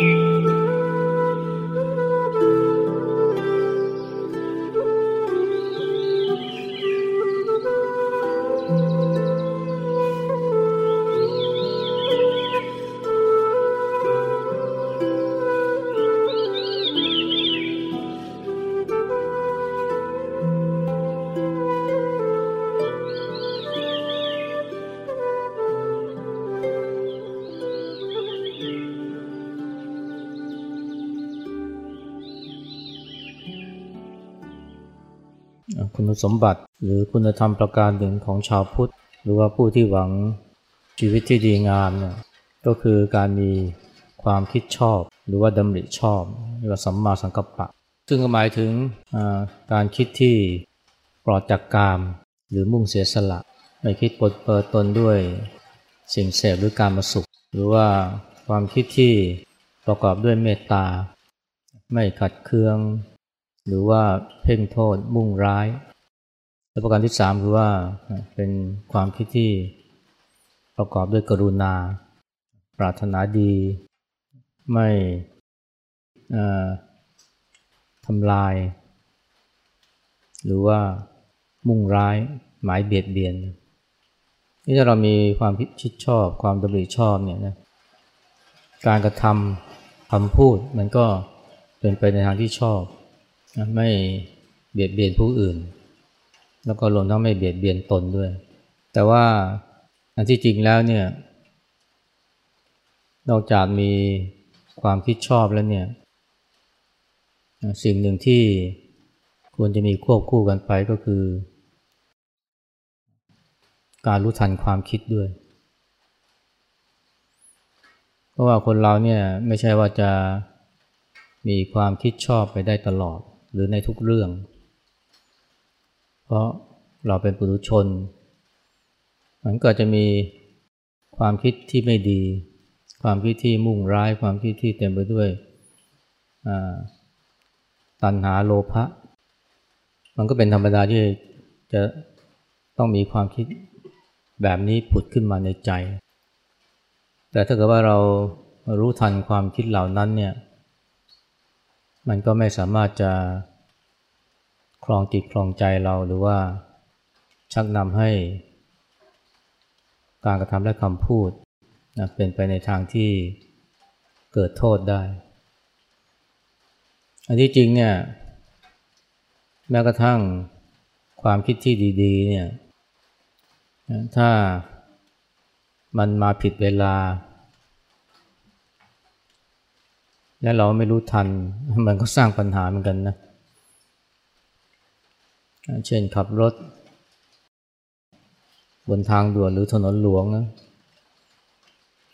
คุ สมบัติ หรือคุณธรรมประการหนึ่งของชาวพุทธ หรือว่าผู้ที่หวังชีวิตที่ดีงามเนี่ยก็คือการมีความคิดชอบ หรือว่าดำริชอบเรียกว่าสัมมาสังกัปปะ ซึ่งหมายถึงการคิดที่ปลอดจากกาม หรือมุ่งเสียสละ ไม่คิดปดเปิดตนด้วยสิ่งเสพหรือการมาสุข หรือว่าความคิดที่ประกอบด้วยเมตตา ไม่ขัดเคือง หรือว่าเพ่งโทษมุ่งร้าย และประการที่สามคือว่าเป็นความคิดที่ประกอบด้วยกรุณา ปรารถนาดี ไม่ทำลาย หรือว่ามุ่งร้ายหมายเบียดเบียน นี่ถ้าเรามีความคิดชอบ ความดำริชอบเนี่ยนะการกระทำคำพูดมันก็เป็นไปในทางที่ชอบ ไม่เบียดเบียนผู้อื่น แล้วก็รวมทั้งไม่เบียดเบียนตนด้วย แต่ว่าอันที่จริงแล้วเนี่ย นอกจากมีความคิดชอบแล้วเนี่ย สิ่งหนึ่งที่ควรจะมีควบคู่กันไปก็คือ การรู้ทันความคิดด้วย เพราะว่าคนเราเนี่ยไม่ใช่ว่าจะมีความคิดชอบไปได้ตลอดหรือในทุกเรื่อง เพราะเราเป็นปุถุชน มันก็จะมีความคิดที่ไม่ดี ความคิดที่มุ่งร้าย ความคิดที่เต็มไปด้วยตัณหาโลภะ มันก็เป็นธรรมดาที่จะต้องมีความคิดแบบนี้ผุดขึ้นมาในใจ แต่ถ้าเกิดว่าเรารู้ทันความคิดเหล่านั้นเนี่ย มันก็ไม่สามารถจะ คลองจิตคลองใจเราหรือว่าชักนำให้ การกระทำและคำพูดนะเป็นไปในทางที่เกิดโทษได้ อันที่จริงเนี่ยแม้กระทั่งความคิดที่ดีๆเนี่ยถ้ามันมาผิดเวลา และเราไม่รู้ทัน มันก็สร้างปัญหาเหมือนกันนะเเช่นขับรถ บนทางด่วนหรือถนนหลวงนะ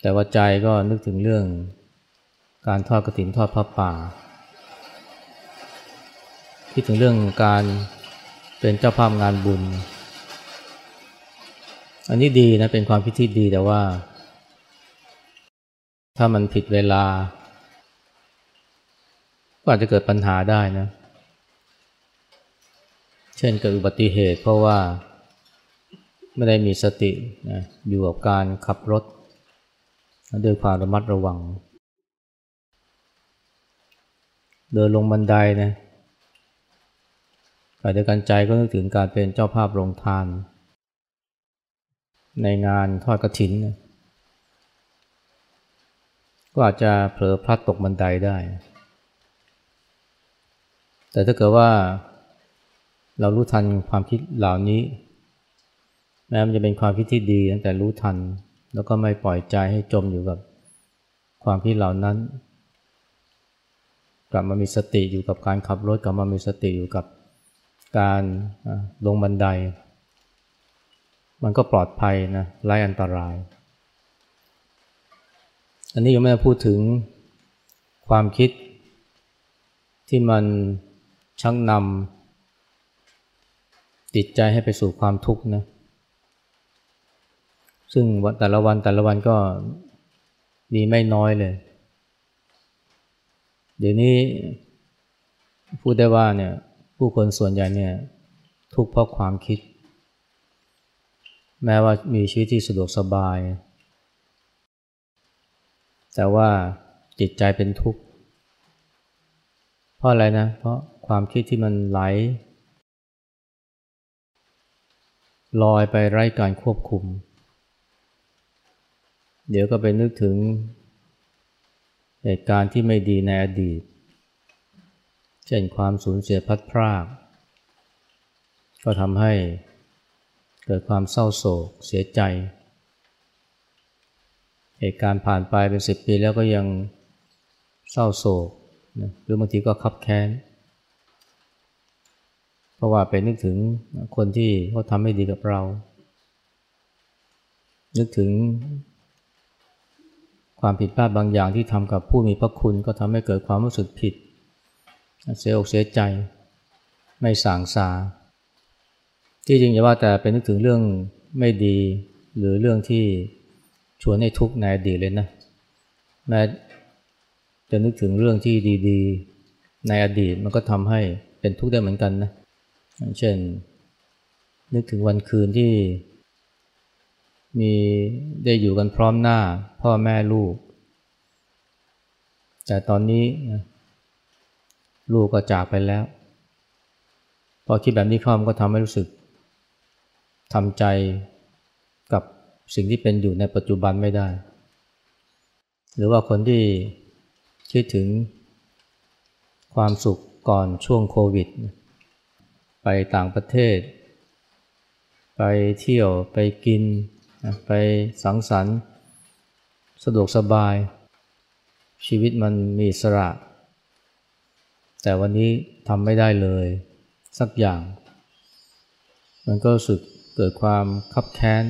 แต่ว่าใจก็นึกถึงเรื่องการทอดกระถินทอดพระป่า คิดถึงเรื่องการเป็นเจ้าภาพงานบุญ อันนี้ดีนะเป็นความคิดที่ดีแต่ว่า ถ้ามันผิดเวลา ก็อาจจะเกิดปัญหาได้นะ เช่นเกิดอุบัติเหตุเพราะว่าไม่ได้มีสตินะอยู่กับการขับรถด้วยความระมัดระวัง เดินลงบันไดนะขณะเดียวกันใจก็นึกถึงการเป็นเจ้าภาพโรงทาน ในงานทอดกระถินนะก็อาจจะเผลอพลัดตกบันไดได้ แต่ถ้าเกิดว่า เรารู้ทันความคิดเหล่านี้ แม้มันจะเป็นความคิดที่ดีตั้งแต่รู้ทัน แล้วก็ไม่ปล่อยใจให้จมอยู่กับความคิดเหล่านั้น กลับมามีสติอยู่กับการขับรถกลับมามีสติอยู่กับการลงบันได มันก็ปลอดภัยนะไร้อันตราย อันนี้ยังไม่ได้พูดถึงความคิดที่มันชักนำ จิตใจให้ไปสู่ความทุกข์นะ ซึ่งแต่ละวันแต่ละวันก็มีไม่น้อยเลย เดี๋ยวนี้พูดได้ว่าเนี่ยผู้คนส่วนใหญ่เนี่ยทุกข์เพราะความคิด แม้ว่ามีชีวิตที่สะดวกสบาย แต่ว่าจิตใจเป็นทุกข์เพราะอะไรนะ เพราะความคิดที่มันไหล ลอยไปไร้การควบคุม เดี๋ยวก็ไปนึกถึงเหตุการณ์ที่ไม่ดีในอดีต เช่นความสูญเสียพัดพราก ก็ทำให้เกิดความเศร้าโศกเสียใจ เหตุการณ์ผ่านไปเป็นสิบปีแล้วก็ยังเศร้าโศกหรือบางทีก็คับแค้น เพราะว่าไปนึกถึงคนที่เขาทำไม่ดีกับเรา นึกถึงความผิดพลาดบางอย่างที่ทำกับผู้มีพระคุณก็ทำให้เกิดความรู้สึกผิด เสียอกเสียใจ ไม่สางสา ที่จริงอย่าว่าแต่เป็นนึกถึงเรื่องไม่ดี หรือเรื่องที่ชวนให้ทุกข์ในอดีตเลยนะแม้จะนึกถึงเรื่องที่ดี ๆ ในอดีตมันก็ทำให้เป็นทุกข์ได้เหมือนกันนะ เช่น นึกถึงวันคืนที่มีได้อยู่กันพร้อมหน้าพ่อแม่ลูก แต่ตอนนี้ลูกก็จากไปแล้ว พอคิดแบบนี้เข้ามก็ทำให้รู้สึกทำใจกับสิ่งที่เป็นอยู่ในปัจจุบันไม่ได้ หรือว่าคนที่คิดถึงความสุขก่อนช่วงโควิด ไปต่างประเทศ ไปเที่ยวไปกิน ไปสังสรรค์สะดวกสบาย ชีวิตมันมีสระ แต่วันนี้ทำไม่ได้เลยสักอย่าง มันก็สึกเกิดความคับแค้น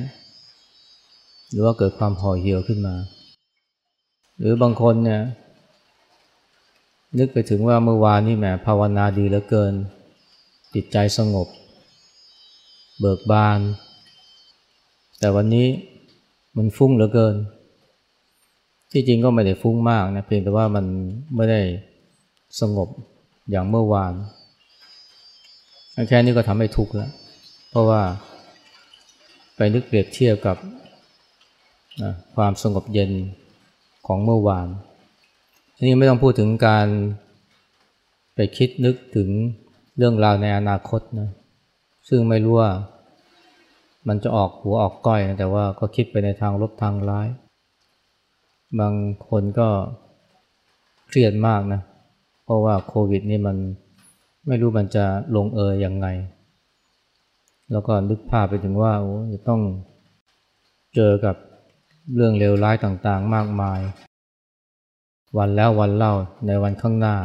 หรือว่าเกิดความห่อเหี่ยวขึ้นมา หรือบางคนเนี่ยนึกไปถึงว่าเมื่อวานนี่แหมภาวนาดีเหลือเกิน จิตใจสงบ เบิกบาน แต่วันนี้มันฟุ้งเหลือเกิน ที่จริงก็ไม่ได้ฟุ้งมากนะเพียงแต่ว่ามันไม่ได้สงบอย่างเมื่อวาน แค่นี้ก็ทำให้ทุกข์แล้ว เพราะว่าไปนึกเปรียบเทียบกับนะความสงบเย็นของเมื่อวานทีนี้ไม่ต้องพูดถึงการไปคิดนึกถึง เรื่องราวในอนาคตนะซึ่งไม่รู้ว่ามันจะออกหัวออกก้อยนะแต่ว่าก็คิดไปในทางลบทางร้าย บางคนก็เครียดมากนะ เพราะว่าโควิดนี่มันไม่รู้มันจะลงเอยยังไง แล้วก็นึกภาพไปถึงว่าจะต้องเจอกับเรื่องเลวร้ายต่างๆ มากมาย วันแล้ววันเล่าในวันข้างหน้า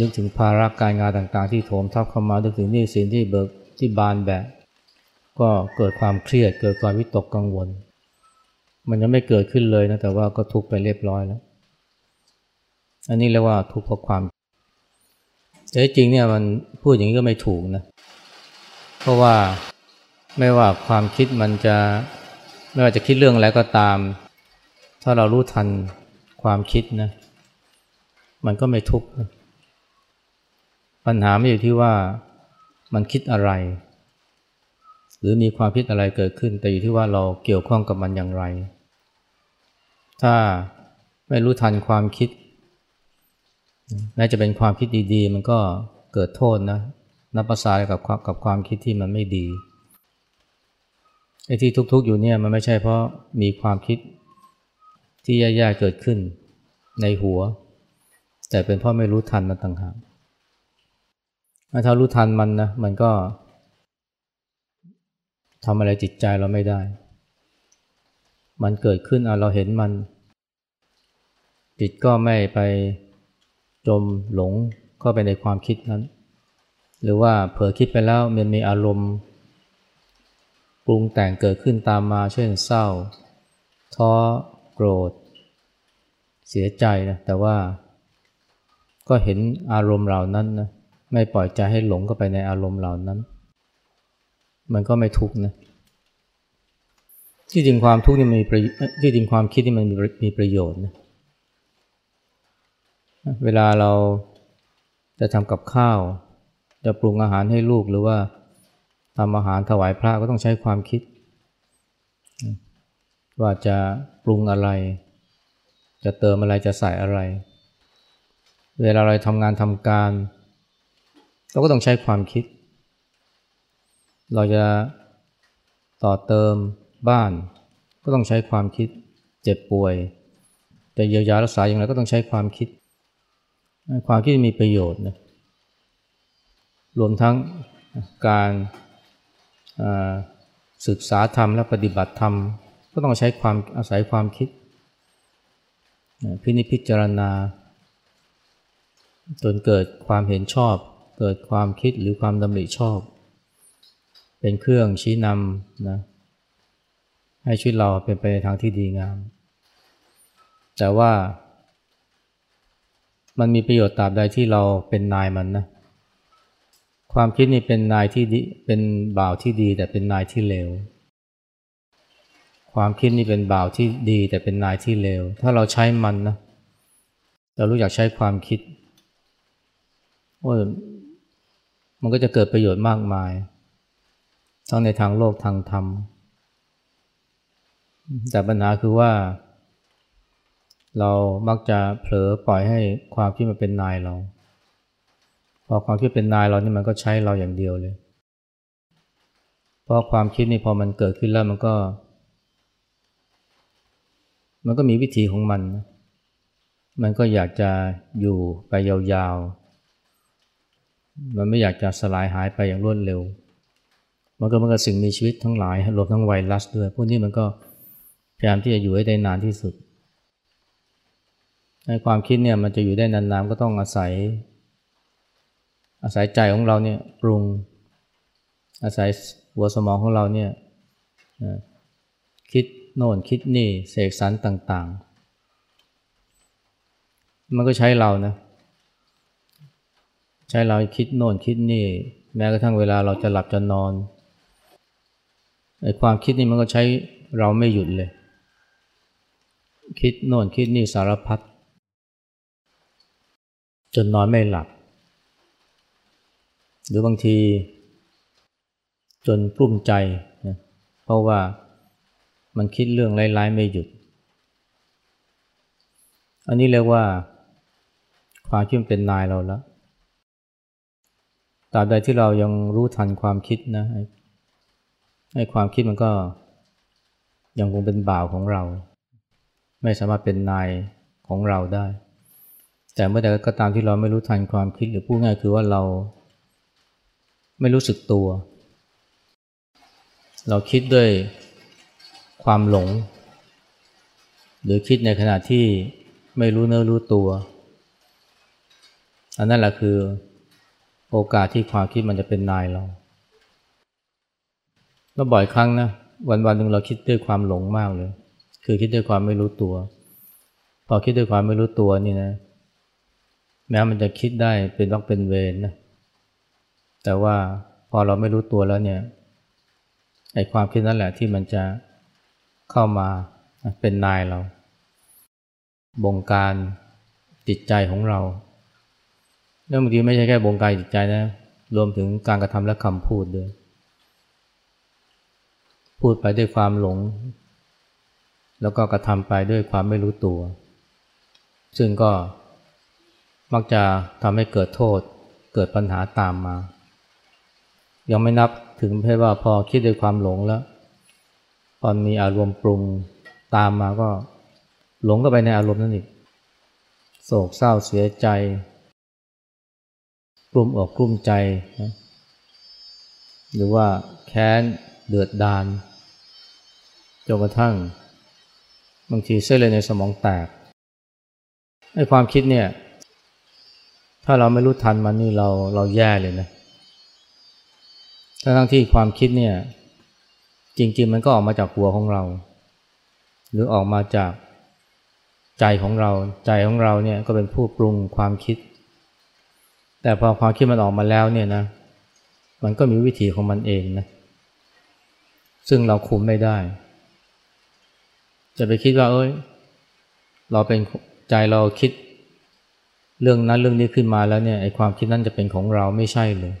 นึกถึงภาระการงานต่างๆ ที่โถมทับเข้ามานึกถึงหนี้สินที่เบิกที่บานแบกก็เกิดความเครียดเกิดความวิตกกังวล มันยังไม่เกิดขึ้นเลยนะแต่ว่าก็ทุกไปเรียบร้อยแล้ว อันนี้เรียกว่าทุกข์เพราะความแต่จริงเนี่ยมันพูดอย่างนี้ก็ไม่ถูกนะเพราะว่าไม่ว่าความคิดมันจะไม่ว่าจะคิดเรื่องอะไรก็ตาม ถ้าเรารู้ทันความคิดนะมันก็ไม่ทุกข์ ปัญหาไม่อยู่ที่ว่ามันคิดอะไร หรือมีความคิดอะไรเกิดขึ้น แต่อยู่ที่ว่าเราเกี่ยวข้องกับมันอย่างไร ถ้าไม่รู้ทันความคิดแม้จะเป็นความคิดดีๆ มันก็เกิดโทษนะนับภาษากับกับความคิดที่มันไม่ดีไอ้ที่ทุกๆอยู่เนี่ยมันไม่ใช่เพราะมีความคิดที่แย่ๆเกิดขึ้นในหัว แต่เป็นเพราะไม่รู้ทันมันต่างหาก ถ้ารู้ทันมันนะมันก็ทำอะไรจิตใจเราไม่ได้ มันเกิดขึ้นเราเห็นมัน จิตก็ไม่ไปจมหลงเข้าไปในความคิดนั้น หรือว่าเผลอคิดไปแล้วมันมีอารมณ์ปรุงแต่งเกิดขึ้นตามมาเช่นเศร้า ท้อโกรธ เสียใจนะแต่ว่าก็เห็นอารมณ์เหล่านั้นนะ ไม่ปล่อยใจให้หลงเข้าไปในอารมณ์เหล่านั้น มันก็ไม่ทุกข์นะที่จริงความทุกข์นี่มีประที่จริงความคิดนี่มันมีประโยชน์นะเวลาเราจะทำกับข้าว จะปรุงอาหารให้ลูกหรือว่าทำอาหารถวายพระก็ต้องใช้ความคิด ว่าจะปรุงอะไรจจะเติมอะไรจะใส่อะไร เวลาเราทำงานทำการ เราก็ต้องใช้ความคิด เราจะต่อเติมบ้าน ก็ต้องใช้ความคิด เจ็บป่วย จะเยียวยารักษาอย่างไรก็ต้องใช้ความคิด ความคิดมีประโยชน์นะรวมทั้งการศึกษาธรรมและปฏิบัติธรรม ก็ต้องใช้ความอาศัยความคิด พินิจพิจารณา จนเกิดความเห็นชอบ เกิดความคิดหรือความดำริชอบ เป็นเครื่องชี้นำนะให้ชีวิตเราเป็นไปในทางที่ดีงาม แต่ว่า มันมีประโยชน์ตราบใดที่เราเป็นนายมันนะความคิดนี่เป็นนายที่ดีเป็นบ่าวที่ดี แต่เป็นนายที่เลวความคิดนี่เป็นบ่าวที่ดี แต่เป็นนายที่เลวถ้าเราใช้มันนะเรารู้อยากใช้ความคิดโอ้ย มันก็จะเกิดประโยชน์มากมาย ทั้งในทางโลกทางธรรม แต่ปัญหาคือว่า เรามักจะเผลอปล่อยให้ความคิดมันเป็นนายเรา พอความคิดเป็นนายเรานี่มันก็ใช้เราอย่างเดียวเลย เพราะความคิดนี่พอมันเกิดขึ้นแล้วมันก็ มันก็มีวิธีของมัน มันก็อยากจะอยู่ไปยาวๆ มันไม่อยากจะสลายหายไปอย่างรวดเร็ว มันก็มันก็สิ่งมีชีวิตทั้งหลายรวมทั้งไวรัสด้วยพวกนี้มันก็พยายามที่จะอยู่ให้ได้นานที่สุดในความคิดเนี่ยมันจะอยู่ได้นานๆก็ต้องอาศัย อาศัยใจของเราเนี่ยปรุง อาศัยหัวสมองของเราเนี่ยคิดโน่นคิดนี่เสกสรรต่างๆ มันก็ใช้เรานะ ใช้เราคิดโน่นคิดนี่ แม้กระทั่งเวลาเราจะหลับจะนอนไอ้ความคิดนี่มันก็ใช้เราไม่หยุดเลย คิดโน่นคิดนี่สารพัดจนนอนไม่หลับ หรือบางที จนกลุ้มใจนะเพราะว่ามันคิดเรื่องร้ายๆไม่หยุด อันนี้เรียกว่าความคิดเป็นนายเราแล้ว ตราบใดที่เรายังรู้ทันความคิดนะให้ความคิดมันก็ยังคงเป็นบ่าวของเรา ไม่สามารถเป็นนายของเราได้ แต่เมื่อใดก็ตามที่เราไม่รู้ทันความคิดหรือพูดง่ายคือว่าเรา ไม่รู้สึกตัว เราคิดด้วยความหลง หรือคิดในขณะที่ไม่รู้เนื้อรู้ตัว อันนั้นแหละคือ โอกาสที่ความคิดมันจะเป็นนายเราแล้วบ่อยครั้งนะวันวันหนึ่งเราคิดด้วยความหลงมากเลย คือคิดด้วยความไม่รู้ตัว พอคิดด้วยความไม่รู้ตัวนี่นะ แม้มันจะคิดได้เป็นต้องเป็นเวรนะแต่ว่าพอเราไม่รู้ตัวแล้วเนี่ยไอ้ความคิดนั่นแหละที่มันจะเข้ามาเป็นนายเรา บงการจิตใจของเรา แล้วบางทีไม่ใช่แค่บงการจิตใจนะ รวมถึงการกระทำและคำพูดด้วย พูดไปด้วยความหลง แล้วก็กระทำไปด้วยความไม่รู้ตัว ซึ่งก็มักจะทำให้เกิดโทษ เกิดปัญหาตามมา ยังไม่นับถึงเพศว่าพอคิดด้วยความหลงแล้วตอนมีอารมณ์ปรุงตามมาก็หลงก็ไปในอารมณ์นั่นอีกโศกเศร้าเสียใจ กลุ่มอกกลุ่มใจนะหรือว่าแค้นเดือดดานจนกระทั่ง บางทีเส้นเลยในสมองแตกไอ้ความคิดเนี่ย ถ้าเราไม่รู้ทันมันนี่เราเราแย่เลยนะทั้งที่ความคิดเนี่ย จริง ๆ มันก็ออกมาจากหัวของเรา หรือออกมาจากใจของเรา ใจของเราเนี่ยก็เป็นผู้ปรุงความคิด แต่พอความคิดมันออกมาแล้วเนี่ยนะ มันก็มีวิธีของมันเองนะ ซึ่งเราคุมไม่ได้ จะไปคิดว่าเอ้ย เราเป็นใจเราคิดเรื่องนั้นเรื่องนี้ขึ้นมาแล้วเนี่ยไอ้ความคิดนั้นจะเป็นของเราไม่ใช่เลย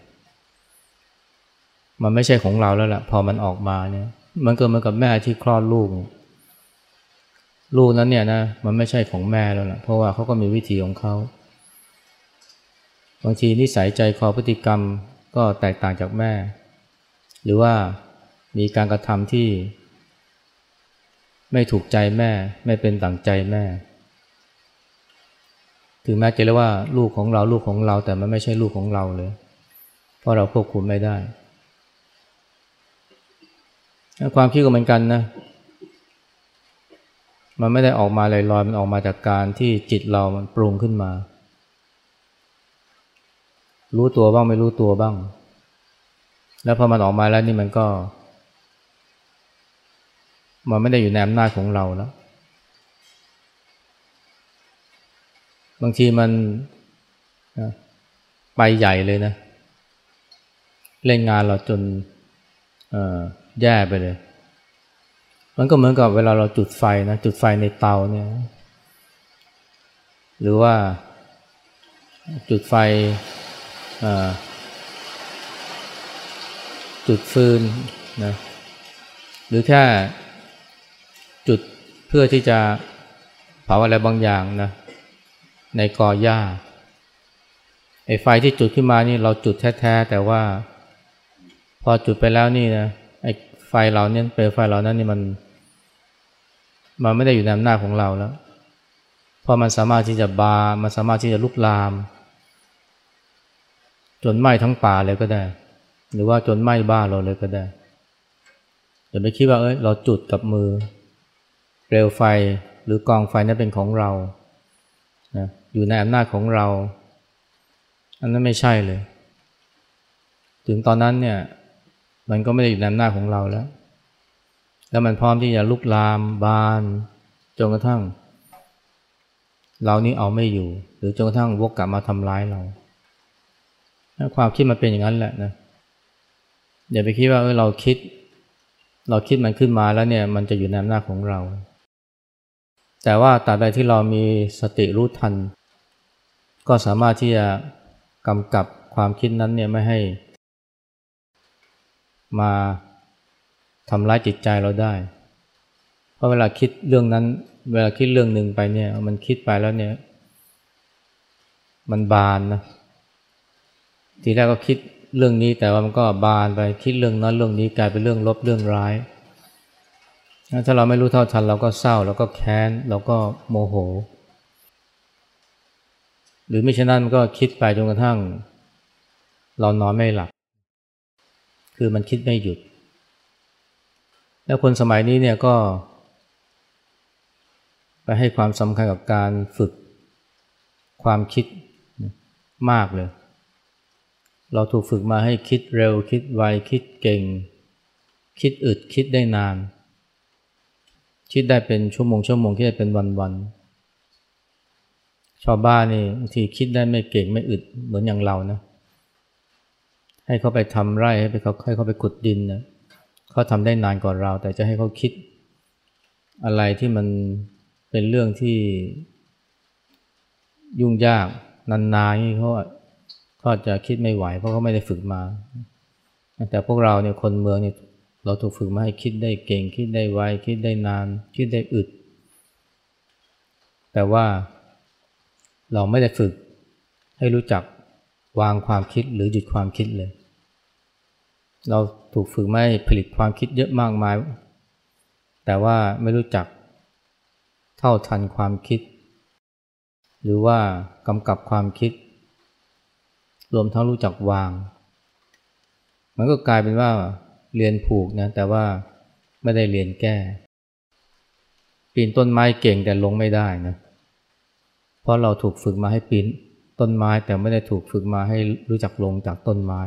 มันไม่ใช่ของเราแล้วแหละพอมันออกมาเนี่ย มันเกิดมากับแม่ที่คลอดลูก ลูกนั้นเนี่ยนะมันไม่ใช่ของแม่แล้วล่ะเพราะว่าเขาก็มีวิธีของเขา บางทีนิสัยใจคอพฤติกรรมก็แตกต่างจากแม่ หรือว่ามีการกระทำที่ ไม่ถูกใจแม่ ไม่เป็นต่างใจแม่ ถึงแม้จะเรียกว่าลูกของเราลูกของเราแต่มันไม่ใช่ลูกของเราเลย เพราะเราควบคุมไม่ได้ ความคิดก็เหมือนกันนะ มันไม่ได้ออกมาลอยๆมันออกมาจากการที่จิตเรามันปรุงขึ้นมา รู้ตัวบ้างไม่รู้ตัวบ้าง แล้วพอมันออกมาแล้วนี่มันก็ มันไม่ได้อยู่ในอำนาจของเราแล้ว บางทีมันไปใหญ่เลยนะ เล่นงานเราจนแย่ไปเลย มันก็เหมือนกับเวลาเราจุดไฟนะจุดไฟในเตาเนี่ย หรือว่าจุดไฟ จุดฟืนนะหรือแค่จุดเพื่อที่จะเผาอะไรบางอย่างนะในกอหญ้าไอ้ไฟที่จุดขึ้นมานี่เราจุดแท้ๆแต่ว่า พอจุดไปแล้วนี่นะไอ้ไฟเราเนี่ยเปลวไฟเรานั้นนี่มัน มันไม่ได้อยู่ในอำนาจของเราแล้ว เพราะมันสามารถที่จะบามันสามารถที่จะลุกลาม จนไหม้ทั้งป่าเลยก็ได้ หรือว่าจนไหม้บ้านเราเลยก็ได้อย่าไปคิดว่าเอ้ยเราจุดกับมือ เปลวไฟหรือกองไฟนั้นเป็นของเรานะอยู่ในอำนาจของเรา อันนั้นไม่ใช่เลย ถึงตอนนั้นเนี่ยมันก็ไม่ได้อยู่ในอำนาจของเราแล้ว แล้วมันพร้อมที่จะลุกลามบานจนกระทั่ง เรานี่เอาไม่อยู่ หรือจนกระทั่งวกกลับมาทำร้ายเรา ความคิดมันเป็นอย่างนั้นแหละนะอย่าไปคิดว่าเออเราคิด เราคิดมันขึ้นมาแล้วเนี่ย มันจะอยู่ในอำนาจของเรา แต่ว่าตราบใดที่เรามีสติรู้ทัน ก็สามารถที่จะกำกับความคิดนั้นเนี่ยไม่ให้ มาทำร้ายจิตใจเราได้ เพราะเวลาคิดเรื่องนั้น เวลาคิดเรื่องหนึ่งไปเนี่ย มันคิดไปแล้วเนี่ย มันบานนะ ทีแรกก็คิดเรื่องนี้แต่ว่ามันก็บานไปคิดเรื่องนั้นเรื่องนี้กลายเป็นเรื่องลบเรื่องร้าย ถ้าเราไม่รู้เท่าทันเราก็เศร้าเราก็แค้นเราก็โมโห หรือไม่เช่นนั้นมันก็คิดไปจนกระทั่ง เรานอนไม่หลับ คือมันคิดไม่หยุด แล้วคนสมัยนี้เนี่ยก็ ไปให้ความสำคัญกับการฝึกความคิดมากเลย เราถูกฝึกมาให้คิดเร็วคิดไวคิดเก่ง คิดอึดคิดได้นาน คิดได้เป็นชั่วโมงชั่วโมงคิดได้เป็นวันวันชาวบ้านนี่บางทีคิดได้ไม่เก่งไม่อึดเหมือนอย่างเรานะให้เขาไปทำไร่ให้ไปเขาให้เขาไปขุดดินนะเขาทำได้นานกว่าเรา แต่จะให้เขาคิด อะไรที่มันเป็นเรื่องที่ยุ่งยากนานๆนี่เขา เขาจะคิดไม่ไหวเพราะเขาไม่ได้ฝึกมา แต่พวกเราเนี่ยคนเมืองเนี่ยเราถูกฝึกมาให้คิดได้เก่ง คิดได้ไวคิดได้นาน คิดได้อึด แต่ว่าเราไม่ได้ฝึกให้รู้จักวางความคิดหรือหยุดความคิดเลย เราถูกฝึกไม่ผลิตความคิดเยอะมากมาย แต่ว่าไม่รู้จักเท่าทันความคิด หรือว่ากำกับความคิด รวมทั้งรู้จักวาง มันก็กลายเป็นว่าเรียนผูกนะแต่ว่าไม่ได้เรียนแก้ ปีนต้นไม้เก่งแต่ลงไม่ได้นะเพราะเราถูกฝึกมาให้ปีนต้นไม้แต่ไม่ได้ถูกฝึกมาให้รู้จักลงจากต้นไม้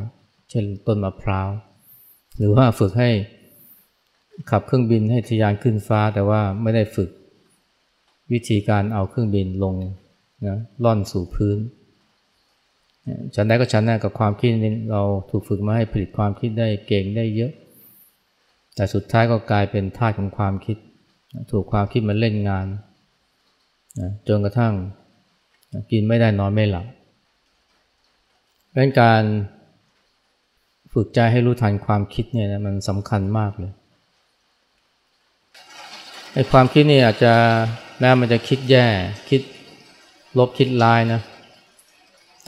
เช่นต้นมะพร้าวหรือว่าฝึกให้ขับเครื่องบินให้ทะยานขึ้นฟ้า แต่ว่าไม่ได้ฝึกวิธีการเอาเครื่องบินลงนะล่อนสู่พื้น ฉันได้ก็ฉันได้กับความคิดนี้เราถูกฝึกมาให้ผลิตความคิดได้เก่งได้เยอะ แต่สุดท้ายก็กลายเป็นทาสของความคิด ถูกความคิดมันเล่นงานจนกระทั่งกินไม่ได้นอนไม่หลับเป็นการฝึกใจให้รู้ทันความคิดเนี่ยนะมันสำคัญมากเลยไอ้ความคิดนี่อาจจะแม้มันจะคิดแย่คิดลบคิดร้ายนะ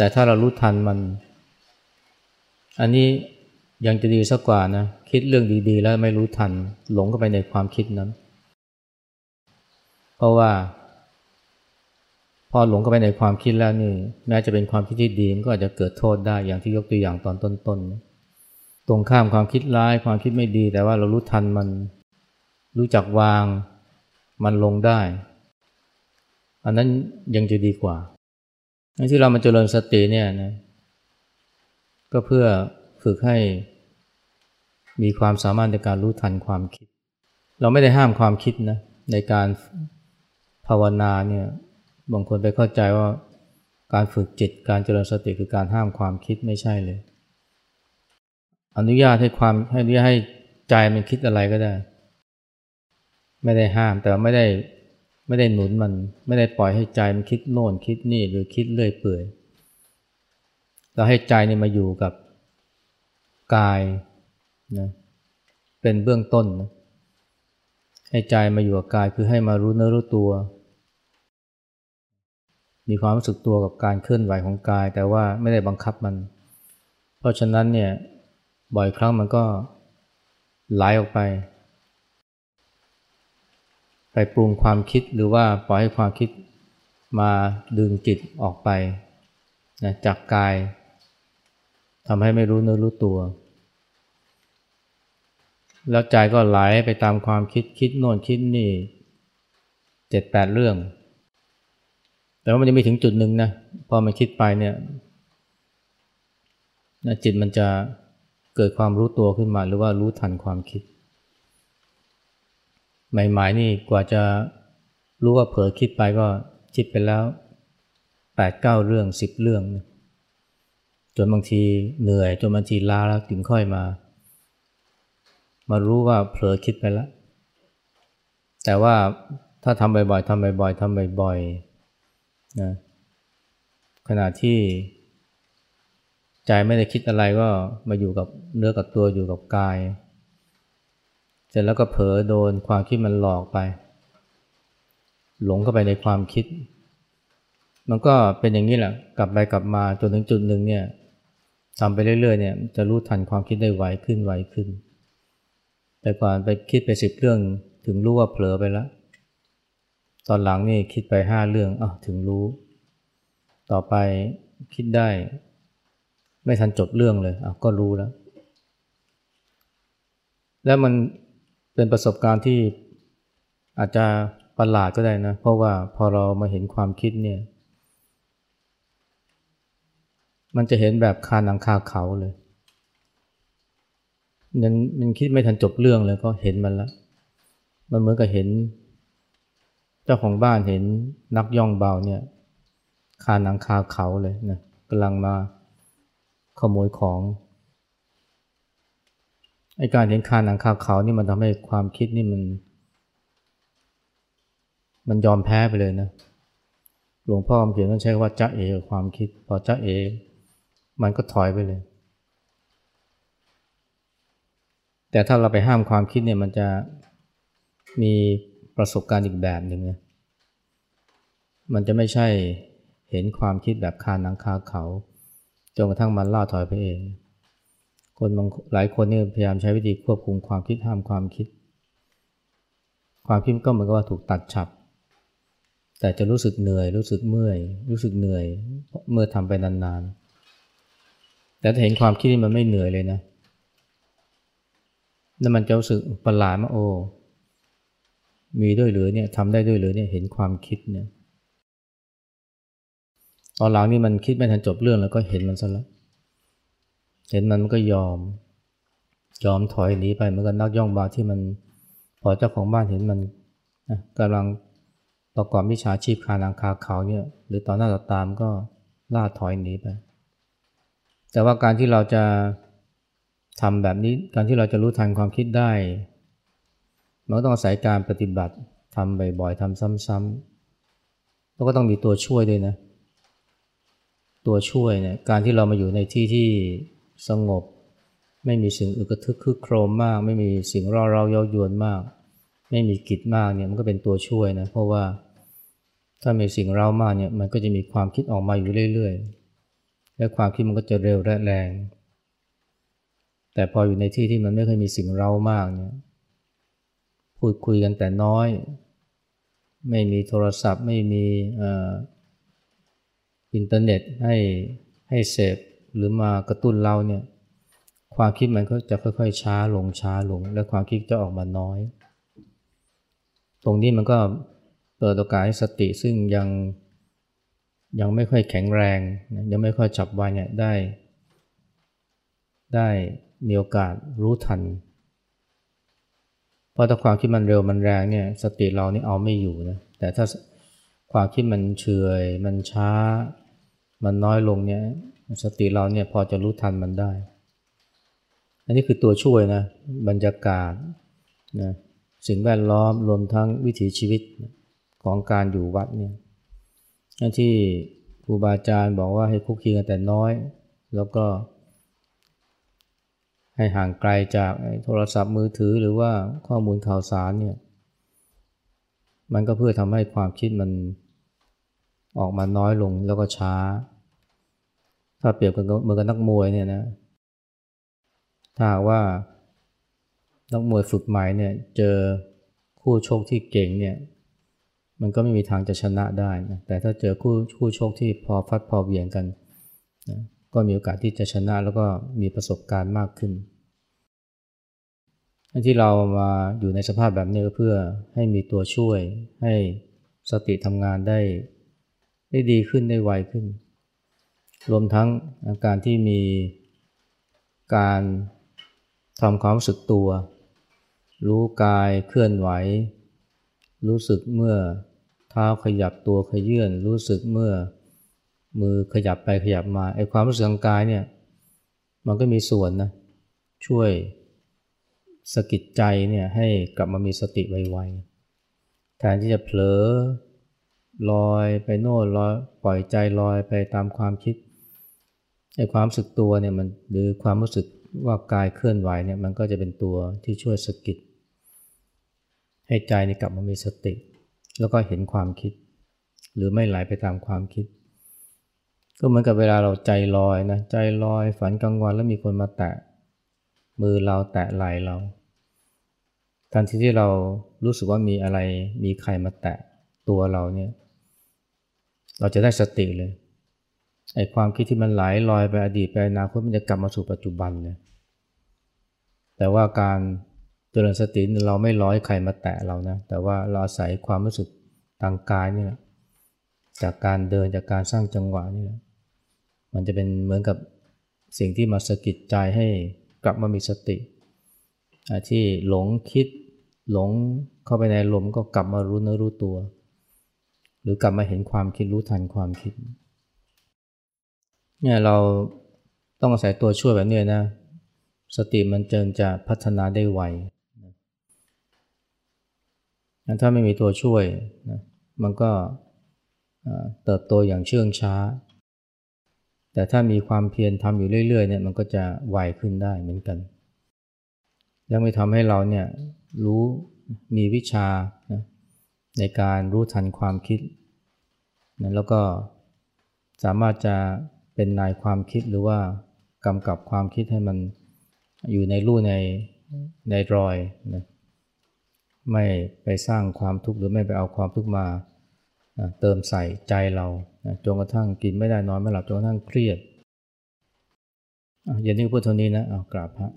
แต่ถ้าเรารู้ทันมัน อันนี้ยังจะดีสักกว่านะคิดเรื่องดีๆ แล้วไม่รู้ทัน หลงเข้าไปในความคิดนั้น เพราะว่า พอหลงเข้าไปในความคิดแล้วนี่แม้จะเป็นความคิดที่ดีมันก็อาจจะเกิดโทษได้อย่างที่ยกตัวอย่างตอนต้นๆตรงข้ามความคิดร้ายความคิดไม่ดี แต่ว่าเรารู้ทันมันรู้จักวางมันลงได้ อันนั้นยังจะดีกว่า ที่เรามาเจริญสติเนี่ยนะก็เพื่อฝึกให้มีความสามารถในการรู้ทันความคิด เราไม่ได้ห้ามความคิดนะในการภาวนาเนี่ยบางคนไปเข้าใจว่าการฝึกจิตการเจริญสติคือการห้ามความคิดไม่ใช่เลย อนุญาตให้ความให้อนุญาตให้ใจมันคิดอะไรก็ได้ ไม่ได้ห้ามแต่ไม่ได้ ไม่ได้หนุนมัน ไม่ได้ปล่อยให้ใจมันคิดโน่นคิดนี่หรือคิดเลื่อยเปื่อยเราให้ใจนี่มาอยู่กับกายนะเป็นเบื้องต้นนะให้ใจมาอยู่กับกายคือให้มารู้เนื้อรู้ตัว มีความรู้สึกตัวกับการเคลื่อนไหวของกาย แต่ว่าไม่ได้บังคับมัน เพราะฉะนั้นเนี่ยบ่อยครั้งมันก็ไหลออกไป ไปปรุงความคิดหรือว่าปล่อยให้ความคิดมาดึงจิตออกไปนะจากกายทำให้ไม่รู้เนื้อรู้ตัว แล้วใจก็ไหลไปตามความคิดคิดโน่นคิดนี่เจ็ดแปดเรื่อง แต่ว่ามันจะมีถึงจุดหนึ่งนะพอมันคิดไปเนี่ยนะจิตมันจะเกิดความรู้ตัวขึ้นมาหรือว่ารู้ทันความคิด ใหม่ๆนี่กว่าจะรู้ว่าเผลอคิดไปก็คิดไปแล้วแปดเก้าเรื่องสิบเรื่อง จนบางทีเหนื่อยจนบางทีล้าแล้วถึงค่อยมา มารู้ว่าเผลอคิดไปแล้ว แต่ว่าถ้าทำบ่อยๆทำบ่อยๆทำบ่อยๆนะขณะที่ใจไม่ได้คิดอะไรก็มาอยู่กับเนื้อกับตัวอยู่กับกาย เสร็จแล้วก็เผลอโดนความคิดมันหลอกไป หลงเข้าไปในความคิด มันก็เป็นอย่างนี้แหละกลับไปกลับมาจนถึงจุดหนึ่งเนี่ยทำไปเรื่อยๆเนี่ยจะรู้ทันความคิดได้ไวขึ้นไวขึ้น แต่ก่อนไปคิดไปสิบเรื่องถึงรู้ว่าเผลอไปแล้วตอนหลังนี่คิดไปห้าเรื่องอะถึงรู้ ต่อไปคิดได้ ไม่ทันจบเรื่องเลยอะก็รู้แล้ว แล้วมัน เป็นประสบการณ์ที่อาจจะประหลาดก็ได้นะ เพราะว่าพอเรามาเห็นความคิดเนี่ย มันจะเห็นแบบคาหนังคาเขาเลยมันมันคิดไม่ทันจบเรื่องเลยก็เห็นมันแล้วมันเหมือนกับเห็น เจ้าของบ้านเห็นนักย่องเบาเนี่ยคาหนังคาเขาเลยนะกำลังมาขโมยของ ไอการเห็นคาหนังคาเขานี่มันทำให้ความคิดนี่มัน มันยอมแพ้ไปเลยนะ หลวงพ่อเขียนต้องใช้ว่าจ้าเอความคิด พอจ้าเอ มันก็ถอยไปเลย แต่ถ้าเราไปห้ามความคิดเนี่ยมันจะมีประสบการณ์อีกแบบหนึ่งนะมันจะไม่ใช่เห็นความคิดแบบคานังคาเขาจนกระทั่งมันล่าถอยไปเอง คนบางหลายคนเนี่ยพยายามใช้วิธีควบคุมความคิดห้ามความคิด ความคิดก็เหมือนกับว่าถูกตัดฉับ แต่จะรู้สึกเหนื่อย รู้สึกเมื่อย รู้สึกเหนื่อย เมื่อทำไปนานๆ แต่ถ้าเห็นความคิดนี่มันไม่เหนื่อยเลยนะเแล้วมันจะรู้สึกประหลาดว่าโอ้มีด้วยหรือเนี่ยทำได้ด้วยหรือเนี่ยเห็นความคิดเนี่ยตอนหลังนี่มันคิดไม่ทันจบเรื่องแล้วก็เห็นมันซะแล้ว เห็นมันมันก็ยอม ยอมถอยหนีไปเหมือนกับนักย่องบาที่มันพอเจ้าของบ้านเห็นมันกำลังประกอบวิชาชีพคานังคาเขาเนี่ยหรือตอนหน้าต่อตามก็ล่าถอยหนีไป แต่ว่าการที่เราจะทำแบบนี้การที่เราจะรู้ทันความคิดได้ มันก็ต้องอาศัยการปฏิบัติทำบ่อยๆทำซ้ำๆแล้วก็ต้องมีตัวช่วยด้วยนะ ตัวช่วยเนี่ยการที่เรามาอยู่ในที่ที่ สงบ ไม่มีสิ่งอึกทึกคึกโครมมาก ไม่มีสิ่งร่าเร้าเย้ายวนมาก ไม่มีกิจมากเนี่ยมันก็เป็นตัวช่วยนะเพราะว่าถ้ามีสิ่งเร้ามากเนี่ยมันก็จะมีความคิดออกมาอยู่เรื่อยๆ และความคิดมันก็จะเร็วและแรง แต่พออยู่ในที่ที่มันไม่เคยมีสิ่งเร้ามากเนี่ยพูดคุยกันแต่น้อย ไม่มีโทรศัพท์ไม่มีอินเทอร์เน็ตให้ให้เสพ หรือมากระตุ้นเราเนี่ยความคิดมันก็จะค่อยๆ ช้าลงช้าลง และความคิดจะออกมาน้อย ตรงนี้มันก็เปิดโอกาสให้สติซึ่งยังยังไม่ค่อยแข็งแรง ยังไม่ค่อยจับไวเนี่ยได้ ได้มีโอกาสรู้ทัน เพราะถ้าความคิดมันเร็วมันแรงเนี่ยสติเรานี่เอาไม่อยู่นะแต่ถ้าความคิดมันเฉยมันช้า มันน้อยลงเนี่ย สติเราเนี่ยพอจะรู้ทันมันได้ อันนี้คือตัวช่วยนะบรรยากาศนะสิ่งแวดล้อมรวมทั้งวิถีชีวิตของการอยู่วัดเนี่ยที่ครูบาอาจารย์บอกว่าให้คุกคีกันแต่น้อย แล้วก็ ให้ห่างไกลจากโทรศัพท์มือถือหรือว่าข้อมูลข่าวสารเนี่ยมันก็เพื่อทำให้ความคิดมันออกมาน้อยลงแล้วก็ช้า ถ้าเปรียบกันเหมือนกับนักมวยเนี่ยนะ ถ้าว่านักมวยฝึกใหม่เนี่ย เจอคู่โชกที่เก่งเนี่ย มันก็ไม่มีทางจะชนะได้นะแต่ถ้าเจอคู่คู่โชกที่พอฟัดพอเวียงกันนะก็มีโอกาสที่จะชนะแล้วก็มีประสบการณ์มากขึ้นที่เรามาอยู่ในสภาพแบบนี้ก็เพื่อให้มีตัวช่วยให้สติทำงานได้ ได้ดีขึ้นได้ไวขึ้น รวมทั้งการที่มีการทำความรู้สึกตัว รู้กายเคลื่อนไหว รู้สึกเมื่อเท้าขยับตัวขยื่น รู้สึกเมื่อมือขยับไปขยับมาไอ้ความรู้สึกทางกายเนี่ยมันก็มีส่วนนะช่วยสกิดใจเนี่ยให้กลับมามีสติไวๆแทนที่จะเผลอลอยไปโน่นลอยปล่อยใจลอยไปตามความคิด ไอ้ความรู้สึกตัวเนี่ยมันหรือความรู้สึกว่ากายเคลื่อนไหวเนี่ยมันก็จะเป็นตัวที่ช่วยสกิดให้ใจนี่กลับมามีสติ แล้วก็เห็นความคิด หรือไม่ไหลไปตามความคิด ก็เหมือนกับเวลาเราใจลอยนะใจลอยฝันกลางวันแล้วมีคนมาแตะ มือเราแตะไหลเราทันทีที่เรารู้สึกว่ามีอะไรมีใครมาแตะตัวเราเนี่ยเราจะได้สติเลย ไอ้ความคิดที่มันไหลลอยไปอดีตไปอนาคตมันจะกลับมาสู่ปัจจุบันเลยแต่ว่าการเจริญสติเราไม่ร้อยใครมาแตะเรานะ แต่ว่าเราอาศัยความรู้สึกทางกายนี่แหละจากการเดินจากการสร้างจังหวะนี่แหละมันจะเป็นเหมือนกับสิ่งที่มาสะกิดใจให้กลับมามีสติที่หลงคิดหลงเข้าไปในลมก็กลับมารู้เนื้อรู้ตัว หรือกลับมาเห็นความคิดรู้ทันความคิด เนี่ยเราต้องอาศัยตัวช่วยแบบนี้นะ สติมันจึงจะพัฒนาได้ไวถ้าไม่มีตัวช่วยนะมันก็เติบโตอย่างเชื่องช้า แต่ถ้ามีความเพียรทำอยู่เรื่อยๆเนี่ยมันก็จะไวขึ้นได้เหมือนกัน แล้วไม่ทำให้เราเนี่ยรู้มีวิชานะในการรู้ทันความคิดนะแล้วก็สามารถจะ เป็นนายความคิดหรือว่ากำกับความคิดให้มันอยู่ในรูในในรอยนะไม่ไปสร้างความทุกข์หรือไม่ไปเอาความทุกข์มาเติมใส่ใจเราจนกระทั่งกินไม่ได้นอนไม่หลับจนกระทั่งเครียดอย่างนี้พูดเท่านี้นะเอากราบพระ